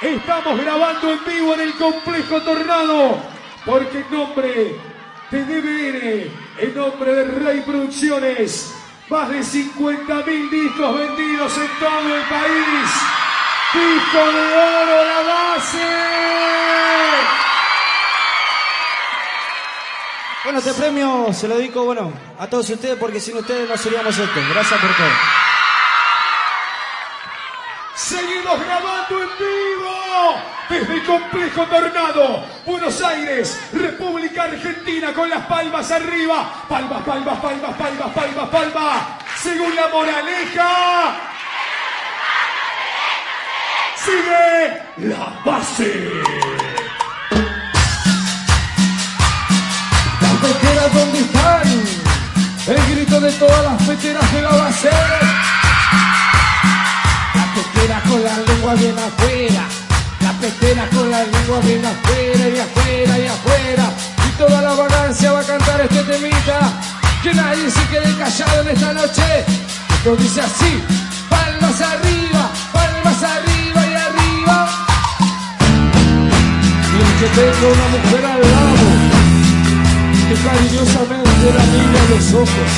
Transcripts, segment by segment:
Estamos grabando en vivo en el complejo Tornado, porque en nombre de DBN, en nombre de Rey Producciones, más de 50.000 discos vendidos en todo el país. Disco de oro la base. Bueno, este premio se lo dedico, bueno, a todos ustedes porque sin ustedes no seríamos esto. Gracias por todo. Seguimos grabando en vivo desde el complejo Tornado, Buenos Aires, República Argentina, con las palmas arriba. Palmas, palmas, palmas, palmas, palmas, palmas. Según la moraleja. Sigue la base. Las peteras, ¿dónde están? El grito de todas las peteras de la base. Bien afuera. Las peteras con la lengua bien afuera y afuera y afuera. Y toda la vagancia va a cantar este temita. Que nadie se quede callado en esta noche. Esto dice así. Palmas arriba, palmas arriba y arriba. Y que tengo una mujer al lado que cariñosamente la mira a los ojos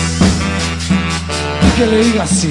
y que le diga así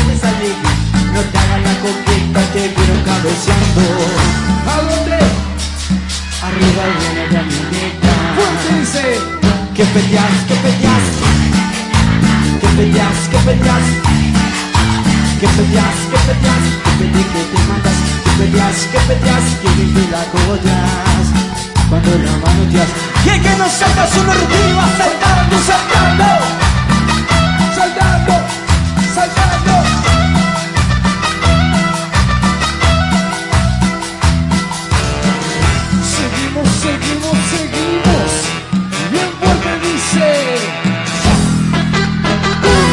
Que peleas, que peleas Que peleas, que peleas Que peleas, que peleas Que peleas, que te matas Que peleas, que peleas Que vive la collas Cuando la manoteas. Que que no saltas uno arriba Saltando, saltando saltando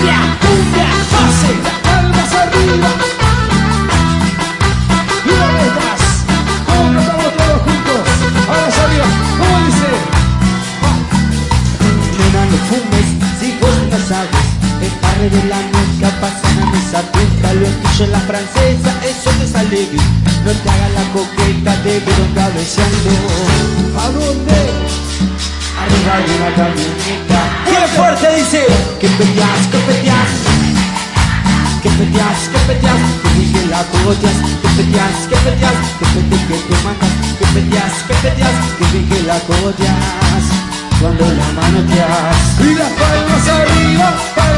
Cumbia, cumbia, pase, palmas arriba. Y una vez más, ¿cómo cantamos todos juntos? Arriba, ¿cómo dice? Nena, no fumes, si vos no sabes El padre de la pasa punta Lo tuyo es la francesa, eso te sale bien No te hagas la coqueta, te veo cabeceando ¿A dónde? Arriba de una camioneta ¡Qué fuerte dice! peteas, que peteas, que dije la que peteas, que peteas, que pete que te que peteas, que peteas, que dije la coteas, cuando la manoteas. Y las palmas arriba,